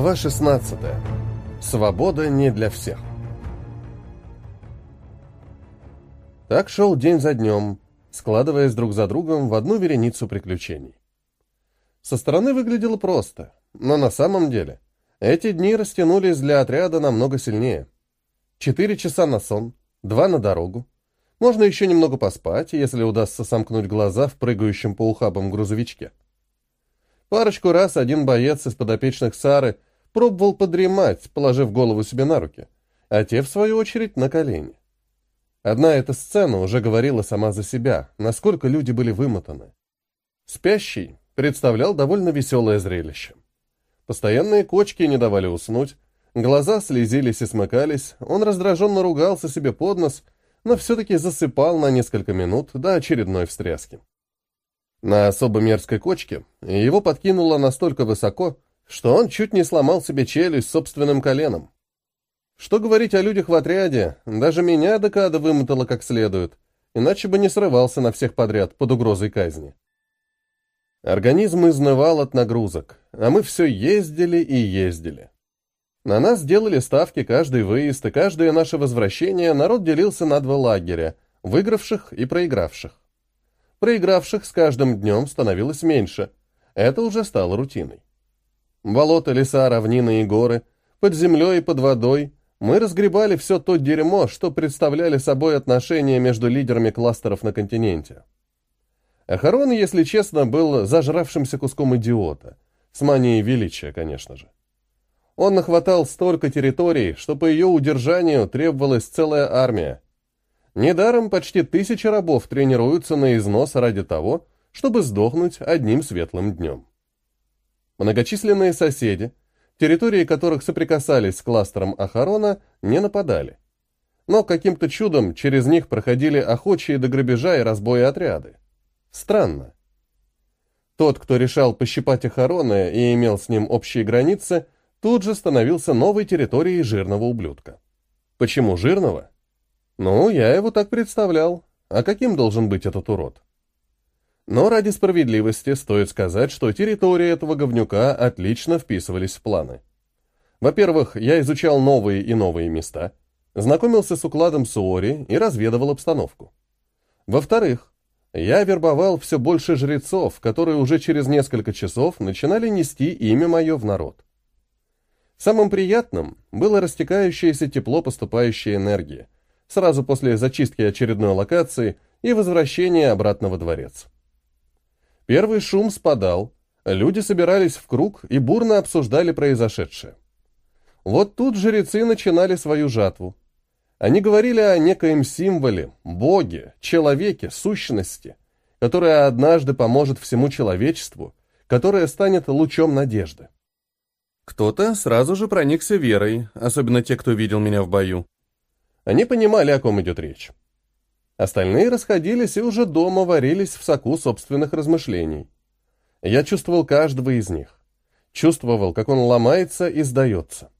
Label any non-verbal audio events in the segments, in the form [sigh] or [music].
Глава 16. Свобода не для всех. Так шел день за днем, складываясь друг за другом в одну вереницу приключений. Со стороны выглядело просто, но на самом деле эти дни растянулись для отряда намного сильнее. Четыре часа на сон, два на дорогу. Можно еще немного поспать, если удастся сомкнуть глаза в прыгающем по ухабам грузовичке. Парочку раз один боец из подопечных Сары пробовал подремать, положив голову себе на руки, а те, в свою очередь, на колени. Одна эта сцена уже говорила сама за себя, насколько люди были вымотаны. Спящий представлял довольно веселое зрелище. Постоянные кочки не давали уснуть, глаза слезились и смыкались, он раздраженно ругался себе под нос, но все-таки засыпал на несколько минут до очередной встряски. На особо мерзкой кочке его подкинуло настолько высоко, что он чуть не сломал себе челюсть собственным коленом. Что говорить о людях в отряде, даже меня декада вымотала как следует, иначе бы не срывался на всех подряд под угрозой казни. Организм изнывал от нагрузок, а мы все ездили и ездили. На нас делали ставки каждый выезд, и каждое наше возвращение народ делился на два лагеря, выигравших и проигравших. Проигравших с каждым днем становилось меньше. Это уже стало рутиной. Болота, леса, равнины и горы, под землей и под водой мы разгребали все то дерьмо, что представляли собой отношения между лидерами кластеров на континенте. Ахарон, если честно, был зажравшимся куском идиота. С манией величия, конечно же. Он нахватал столько территорий, что по ее удержанию требовалась целая армия. Недаром почти тысяча рабов тренируются на износ ради того, чтобы сдохнуть одним светлым днем. Многочисленные соседи, территории которых соприкасались с кластером Ахарона, не нападали. Но каким-то чудом через них проходили охочие до грабежа и разбоя отряды. Странно. Тот, кто решал пощипать Ахарона и имел с ним общие границы, тут же становился новой территорией жирного ублюдка. Почему жирного? Ну, я его так представлял. А каким должен быть этот урод? Но ради справедливости стоит сказать, что территории этого говнюка отлично вписывались в планы. Во-первых, я изучал новые и новые места, знакомился с укладом Суори и разведывал обстановку. Во-вторых, я вербовал все больше жрецов, которые уже через несколько часов начинали нести имя мое в народ. Самым приятным было растекающееся тепло поступающей энергии – сразу после зачистки очередной локации и возвращения обратно во дворец. Первый шум спадал, люди собирались в круг и бурно обсуждали произошедшее. Вот тут жрецы начинали свою жатву. Они говорили о некоем символе, боге, человеке, сущности, которая однажды поможет всему человечеству, которая станет лучом надежды. Кто-то сразу же проникся верой, особенно те, кто видел меня в бою. Они понимали, о ком идет речь. Остальные расходились и уже дома варились в соку собственных размышлений. Я чувствовал каждого из них. Чувствовал, как он ломается и сдается.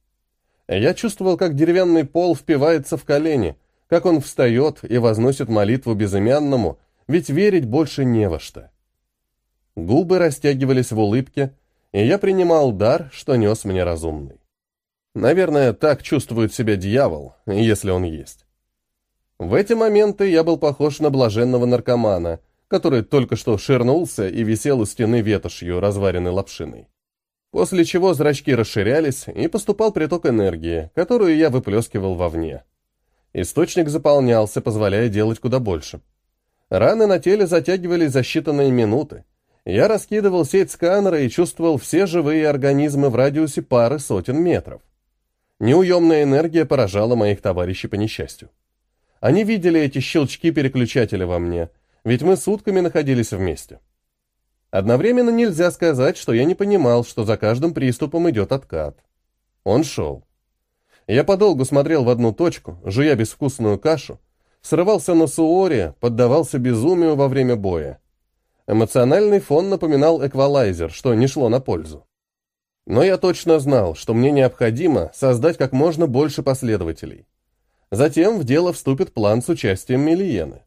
Я чувствовал, как деревянный пол впивается в колени, как он встает и возносит молитву безымянному, ведь верить больше не во что. Губы растягивались в улыбке, и я принимал дар, что нес мне разумный. Наверное, так чувствует себя дьявол, если он есть. В эти моменты я был похож на блаженного наркомана, который только что ширнулся и висел у стены ветошью, разваренной лапшиной. После чего зрачки расширялись, и поступал приток энергии, которую я выплескивал вовне. Источник заполнялся, позволяя делать куда больше. Раны на теле затягивались за считанные минуты. Я раскидывал сеть сканера и чувствовал все живые организмы в радиусе пары сотен метров. Неуемная энергия поражала моих товарищей по несчастью. Они видели эти щелчки переключателя во мне, ведь мы сутками находились вместе. Одновременно нельзя сказать, что я не понимал, что за каждым приступом идет откат. Он шел. Я подолгу смотрел в одну точку, жуя безвкусную кашу, срывался на суоре, поддавался безумию во время боя. Эмоциональный фон напоминал эквалайзер, что не шло на пользу. Но я точно знал, что мне необходимо создать как можно больше последователей. Затем в дело вступит план с участием Милиены.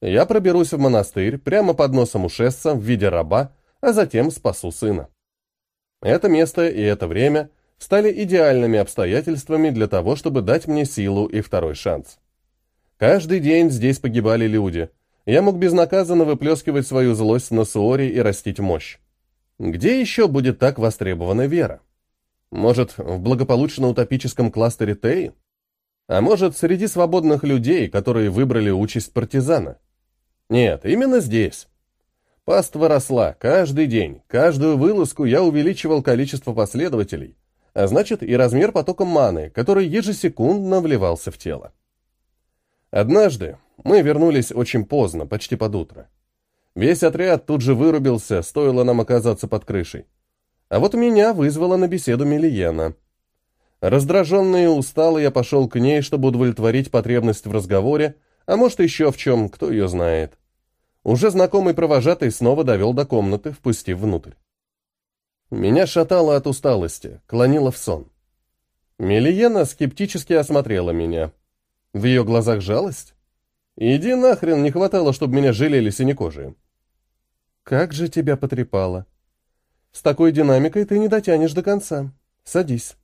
Я проберусь в монастырь прямо под носом у Шесса в виде раба, а затем спасу сына. Это место и это время стали идеальными обстоятельствами для того, чтобы дать мне силу и второй шанс. Каждый день здесь погибали люди. Я мог безнаказанно выплескивать свою злость на Суори и растить мощь. Где еще будет так востребована вера? Может, в благополучно-утопическом кластере Теи? А может, среди свободных людей, которые выбрали участь партизана? Нет, именно здесь. Паства росла каждый день, каждую вылазку я увеличивал количество последователей, а значит и размер потока маны, который ежесекундно вливался в тело. Однажды мы вернулись очень поздно, почти под утро. Весь отряд тут же вырубился, стоило нам оказаться под крышей. А вот меня вызвала на беседу Милиена. Раздраженный и усталый я пошел к ней, чтобы удовлетворить потребность в разговоре, а может еще в чем, кто ее знает. Уже знакомый провожатый снова довел до комнаты, впустив внутрь. Меня шатало от усталости, клонило в сон. Мелиена скептически осмотрела меня. В ее глазах жалость? Иди нахрен, не хватало, чтобы меня жалели синекожие. Как же тебя потрепало. С такой динамикой ты не дотянешь до конца. Садись.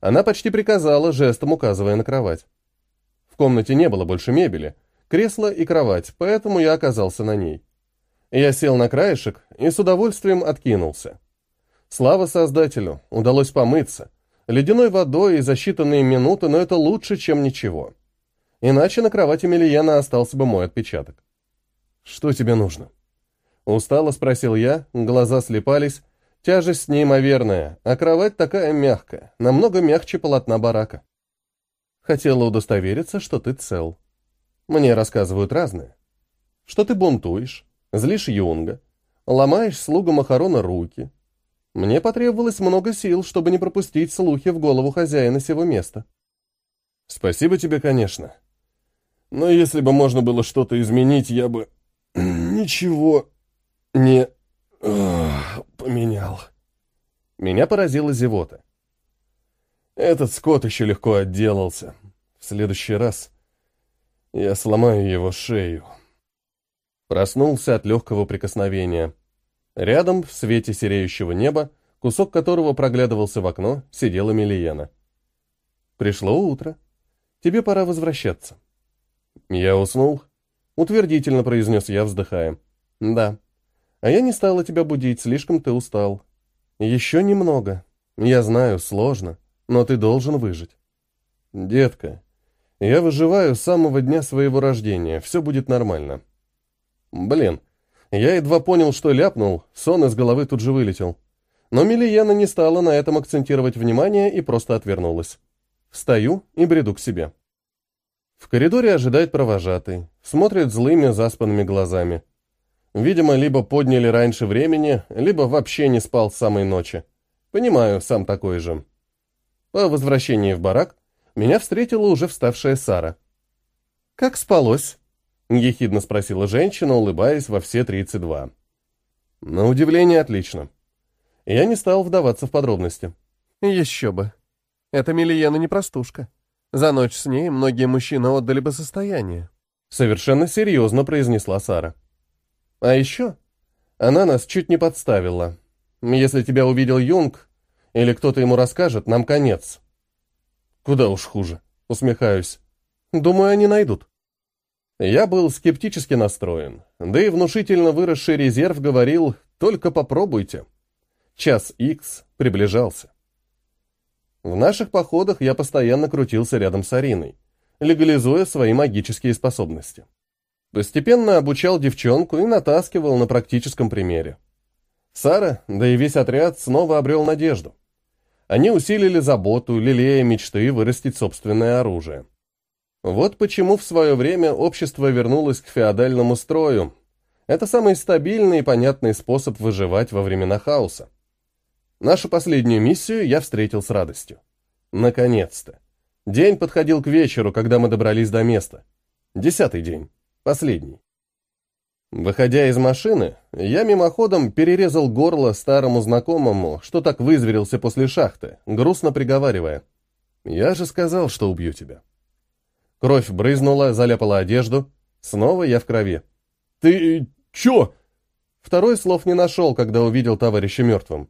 Она почти приказала, жестом указывая на кровать. В комнате не было больше мебели, кресло и кровать, поэтому я оказался на ней. Я сел на краешек и с удовольствием откинулся. Слава Создателю, удалось помыться. Ледяной водой и за считанные минуты, но это лучше, чем ничего. Иначе на кровати Мелиена остался бы мой отпечаток. «Что тебе нужно?» Устало спросил я, глаза слепались. Тяжесть неимоверная, а кровать такая мягкая, намного мягче полотна барака. Хотела удостовериться, что ты цел. Мне рассказывают разное. Что ты бунтуешь, злишь Юнга, ломаешь слугу Махарона руки. Мне потребовалось много сил, чтобы не пропустить слухи в голову хозяина сего места. Спасибо тебе, конечно. Но если бы можно было что-то изменить, я бы [clears throat] ничего не поменял. Меня поразила зевота. Этот скот еще легко отделался. В следующий раз я сломаю его шею. Проснулся от легкого прикосновения. Рядом, в свете сереющего неба, кусок которого проглядывался в окно, сидела Милиена. «Пришло утро. Тебе пора возвращаться». «Я уснул?» — утвердительно произнес я, вздыхая. «Да. А я не стала тебя будить, слишком ты устал. Еще немного. Я знаю, сложно, но ты должен выжить». «Детка, я выживаю с самого дня своего рождения, все будет нормально. Блин, я едва понял, что ляпнул, сон из головы тут же вылетел. Но Милиена не стала на этом акцентировать внимание и просто отвернулась. Встаю и бреду к себе. В коридоре ожидает провожатый, смотрит злыми заспанными глазами. Видимо, либо подняли раньше времени, либо вообще не спал с самой ночи. Понимаю, сам такой же. По возвращении в барак меня встретила уже вставшая Сара. «Как спалось?» — ехидно спросила женщина, улыбаясь во все 32. На удивление, отлично. Я не стал вдаваться в подробности. Еще бы. Эта Милиена не простушка. За ночь с ней многие мужчины отдали бы состояние. Совершенно серьезно произнесла Сара. А еще она нас чуть не подставила. Если тебя увидел Юнг, или кто-то ему расскажет, нам конец. Куда уж хуже. Усмехаюсь. Думаю, они найдут. Я был скептически настроен, да и внушительно выросший резерв говорил «только попробуйте». Час Икс приближался. В наших походах я постоянно крутился рядом с Ариной, легализуя свои магические способности. Постепенно обучал девчонку и натаскивал на практическом примере. Сара, да и весь отряд снова обрел надежду. Они усилили заботу, лелея мечты вырастить собственное оружие. Вот почему в свое время общество вернулось к феодальному строю. Это самый стабильный и понятный способ выживать во времена хаоса. Нашу последнюю миссию я встретил с радостью. Наконец-то. День подходил к вечеру, когда мы добрались до места. Десятый день. Последний. Выходя из машины, я мимоходом перерезал горло старому знакомому, что так вызверился после шахты, грустно приговаривая. «Я же сказал, что убью тебя». Кровь брызнула, заляпала одежду. Снова я в крови. «Ты чё?» Второй слов не нашел, когда увидел товарища мертвым.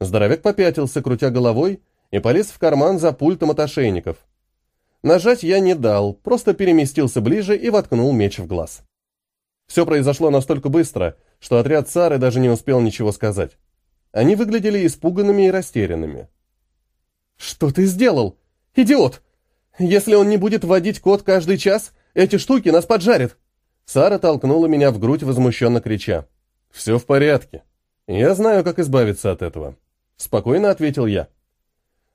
Здоровяк попятился, крутя головой, и полез в карман за пультом от ошейников. Нажать я не дал, просто переместился ближе и воткнул меч в глаз. Все произошло настолько быстро, что отряд Сары даже не успел ничего сказать. Они выглядели испуганными и растерянными. «Что ты сделал? Идиот! Если он не будет вводить код каждый час, эти штуки нас поджарят!» Сара толкнула меня в грудь, возмущенно крича. «Все в порядке. Я знаю, как избавиться от этого», — спокойно ответил я.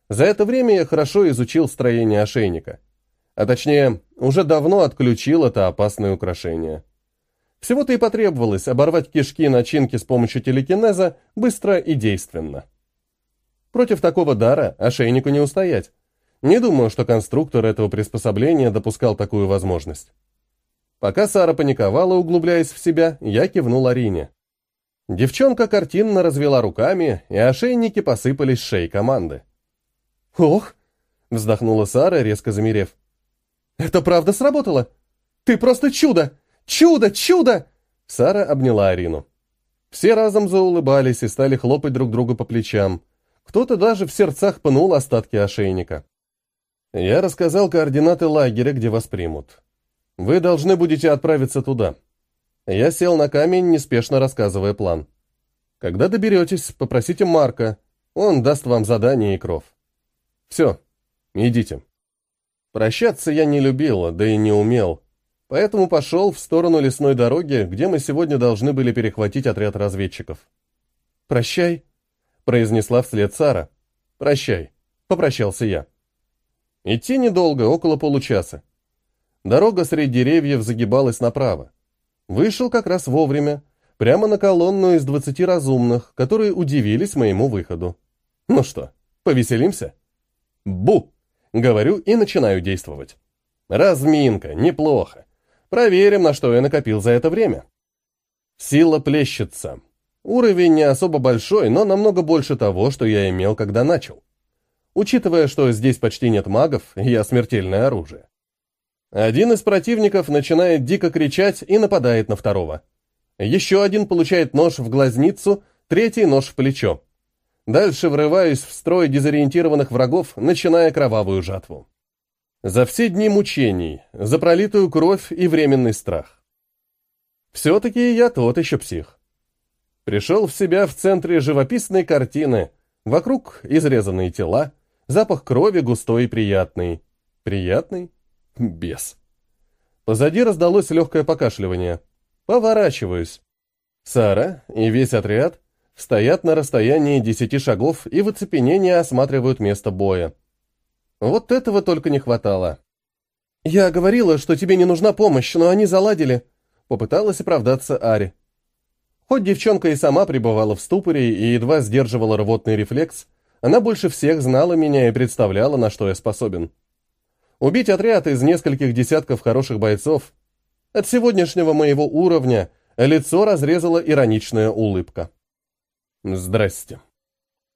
За это время я хорошо изучил строение ошейника. А точнее, уже давно отключил это опасное украшение. Всего-то и потребовалось оборвать кишки начинки с помощью телекинеза быстро и действенно. Против такого дара ошейнику не устоять. Не думаю, что конструктор этого приспособления допускал такую возможность. Пока Сара паниковала, углубляясь в себя, я кивнул Арине. Девчонка картинно развела руками, и ошейники посыпались с шеи команды. «Ох!» — вздохнула Сара, резко замерев. «Это правда сработало? Ты просто чудо! Чудо! Чудо!» Сара обняла Арину. Все разом заулыбались и стали хлопать друг друга по плечам. Кто-то даже в сердцах пнул остатки ошейника. Я рассказал координаты лагеря, где вас примут. Вы должны будете отправиться туда. Я сел на камень, неспешно рассказывая план. Когда доберетесь, попросите Марка. Он даст вам задание и кров. Все, идите. Прощаться я не любил, да и не умел. Поэтому пошел в сторону лесной дороги, где мы сегодня должны были перехватить отряд разведчиков. «Прощай», — произнесла вслед Сара. «Прощай», — попрощался я. Идти недолго, около получаса. Дорога среди деревьев загибалась направо. Вышел как раз вовремя, прямо на колонну из двадцати разумных, которые удивились моему выходу. Ну что, повеселимся? Бу! Говорю и начинаю действовать. Разминка, неплохо. Проверим, на что я накопил за это время. Сила плещется. Уровень не особо большой, но намного больше того, что я имел, когда начал. Учитывая, что здесь почти нет магов, я смертельное оружие. Один из противников начинает дико кричать и нападает на второго. Еще один получает нож в глазницу, третий нож в плечо. Дальше врываюсь в строй дезориентированных врагов, начиная кровавую жатву. За все дни мучений, за пролитую кровь и временный страх. Все-таки я тот еще псих. Пришел в себя в центре живописной картины, вокруг изрезанные тела, запах крови густой и приятный. Приятный? Бес. Позади раздалось легкое покашливание. Поворачиваюсь. Сара и весь отряд стоят на расстоянии десяти шагов и в оцепенении осматривают место боя. Вот этого только не хватало. «Я говорила, что тебе не нужна помощь, но они заладили», — попыталась оправдаться Ари. Хоть девчонка и сама пребывала в ступоре и едва сдерживала рвотный рефлекс, она больше всех знала меня и представляла, на что я способен. Убить отряд из нескольких десятков хороших бойцов. От сегодняшнего моего уровня лицо разрезала ироничная улыбка. Здрасте.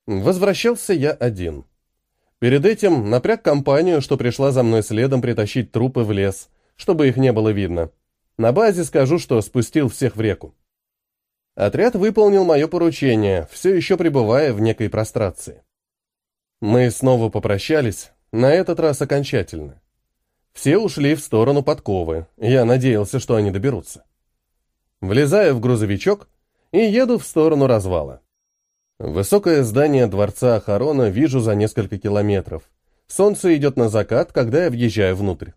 Возвращался я один. Перед этим напряг компанию, что пришла за мной следом притащить трупы в лес, чтобы их не было видно. На базе скажу, что спустил всех в реку. Отряд выполнил мое поручение, все еще пребывая в некой прострации. Мы снова попрощались, на этот раз окончательно. Все ушли в сторону подковы, я надеялся, что они доберутся. Влезаю в грузовичок и еду в сторону развала. Высокое здание дворца Ахарона вижу за несколько километров. Солнце идет на закат, когда я въезжаю внутрь.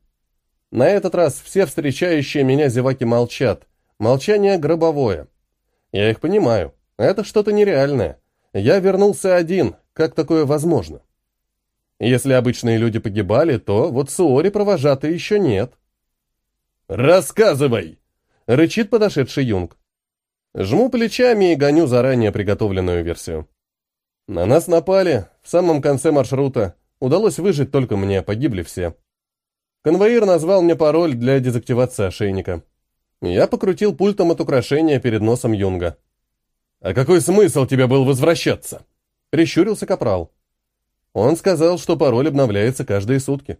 На этот раз все встречающие меня зеваки молчат. Молчание гробовое. Я их понимаю. Это что-то нереальное. Я вернулся один. Как такое возможно? Если обычные люди погибали, то вот Суори провожатый еще нет. «Рассказывай!» — рычит подошедший Юнг. Жму плечами и гоню заранее приготовленную версию. На нас напали, в самом конце маршрута. Удалось выжить только мне, погибли все. Конвоир назвал мне пароль для дезактивации ошейника. Я покрутил пультом от украшения перед носом Юнга. «А какой смысл тебе был возвращаться?» Прищурился Капрал. Он сказал, что пароль обновляется каждые сутки.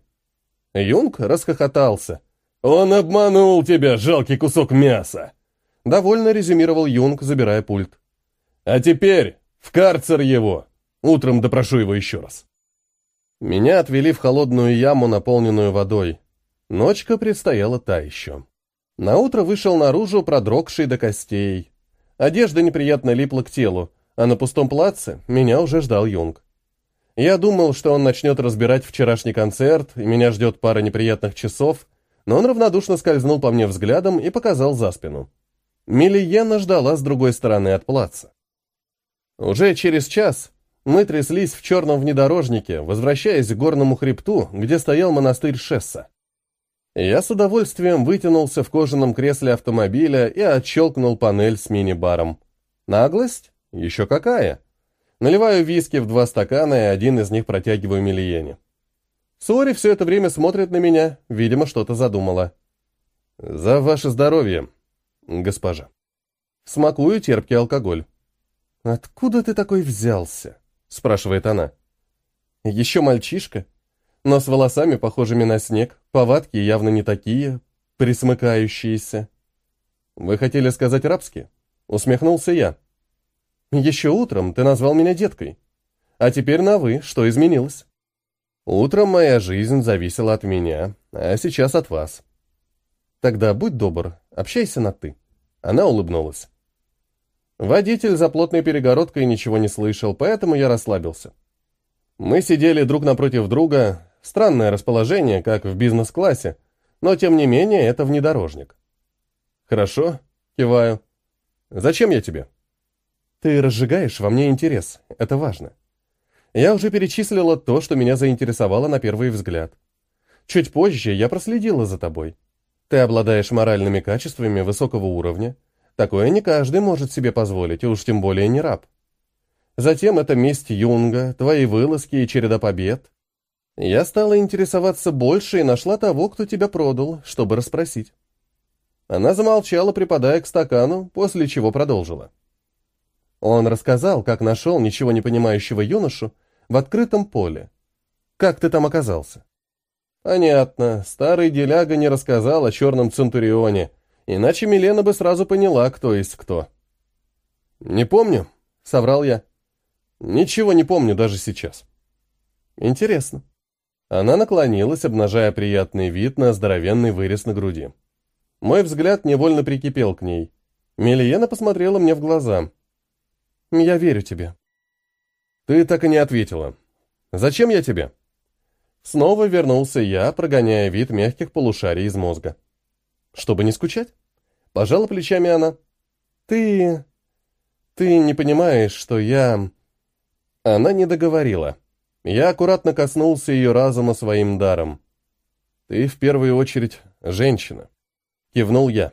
Юнг расхохотался. «Он обманул тебя, жалкий кусок мяса!» Довольно резюмировал Юнг, забирая пульт. «А теперь в карцер его! Утром допрошу его еще раз. Меня отвели в холодную яму, наполненную водой. Ночка предстояла та еще. Наутро вышел наружу, продрогший до костей. Одежда неприятно липла к телу, а на пустом плаце меня уже ждал Юнг. Я думал, что он начнет разбирать вчерашний концерт, и меня ждет пара неприятных часов, но он равнодушно скользнул по мне взглядом и показал за спину. Милиена ждала с другой стороны от плаца. Уже через час мы тряслись в черном внедорожнике, возвращаясь к горному хребту, где стоял монастырь Шесса. Я с удовольствием вытянулся в кожаном кресле автомобиля и отщелкнул панель с мини-баром. Наглость? Еще какая? Наливаю виски в два стакана и один из них протягиваю Милиене. Сори все это время смотрит на меня, видимо, что-то задумала. «За ваше здоровье, госпожа». Смакую терпкий алкоголь. «Откуда ты такой взялся?» — спрашивает она. «Еще мальчишка, но с волосами, похожими на снег, повадки явно не такие, присмыкающиеся». «Вы хотели сказать рабские?» — усмехнулся я. «Еще утром ты назвал меня деткой. А теперь на «вы», что изменилось?» «Утром моя жизнь зависела от меня, а сейчас от вас». «Тогда будь добр, общайся на «ты». Она улыбнулась. Водитель за плотной перегородкой ничего не слышал, поэтому я расслабился. Мы сидели друг напротив друга, странное расположение, как в бизнес-классе, но тем не менее это внедорожник. «Хорошо», — киваю. «Зачем я тебе?» «Ты разжигаешь во мне интерес, это важно. Я уже перечислила то, что меня заинтересовало на первый взгляд. Чуть позже я проследила за тобой. Ты обладаешь моральными качествами высокого уровня, Такое не каждый может себе позволить, и уж тем более не раб. Затем это месть Юнга, твои вылазки и череда побед. Я стала интересоваться больше и нашла того, кто тебя продал, чтобы расспросить. Она замолчала, припадая к стакану, после чего продолжила. Он рассказал, как нашел ничего не понимающего юношу в открытом поле. Как ты там оказался? Понятно, старый деляга не рассказал о черном Центурионе, Иначе Милена бы сразу поняла, кто есть кто. «Не помню», — соврал я. «Ничего не помню даже сейчас». «Интересно». Она наклонилась, обнажая приятный вид на здоровенный вырез на груди. Мой взгляд невольно прикипел к ней. Милена посмотрела мне в глаза. «Я верю тебе». «Ты так и не ответила. Зачем я тебе?» Снова вернулся я, прогоняя вид мягких полушарий из мозга. Чтобы не скучать? Пожала плечами она. Ты... Ты не понимаешь, что я... Она не договорила. Я аккуратно коснулся ее разума своим даром. Ты в первую очередь женщина. Кивнул я.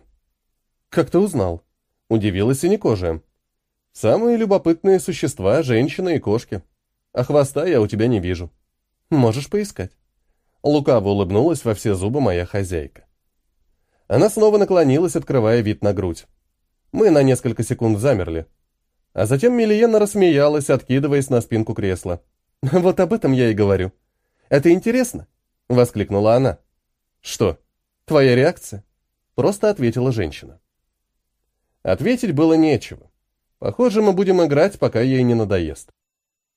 Как ты узнал? Удивилась синекожая. Самые любопытные существа — женщины и кошки. А хвоста я у тебя не вижу. Можешь поискать. Лукаво улыбнулась во все зубы моя хозяйка. Она снова наклонилась, открывая вид на грудь. Мы на несколько секунд замерли. А затем Милиена рассмеялась, откидываясь на спинку кресла. [laughs] «Вот об этом я и говорю. Это интересно?» — воскликнула она. «Что? Твоя реакция?» — просто ответила женщина. Ответить было нечего. Похоже, мы будем играть, пока ей не надоест.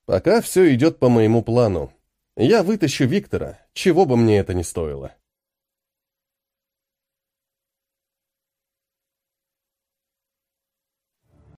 Пока все идет по моему плану. Я вытащу Виктора, чего бы мне это ни стоило.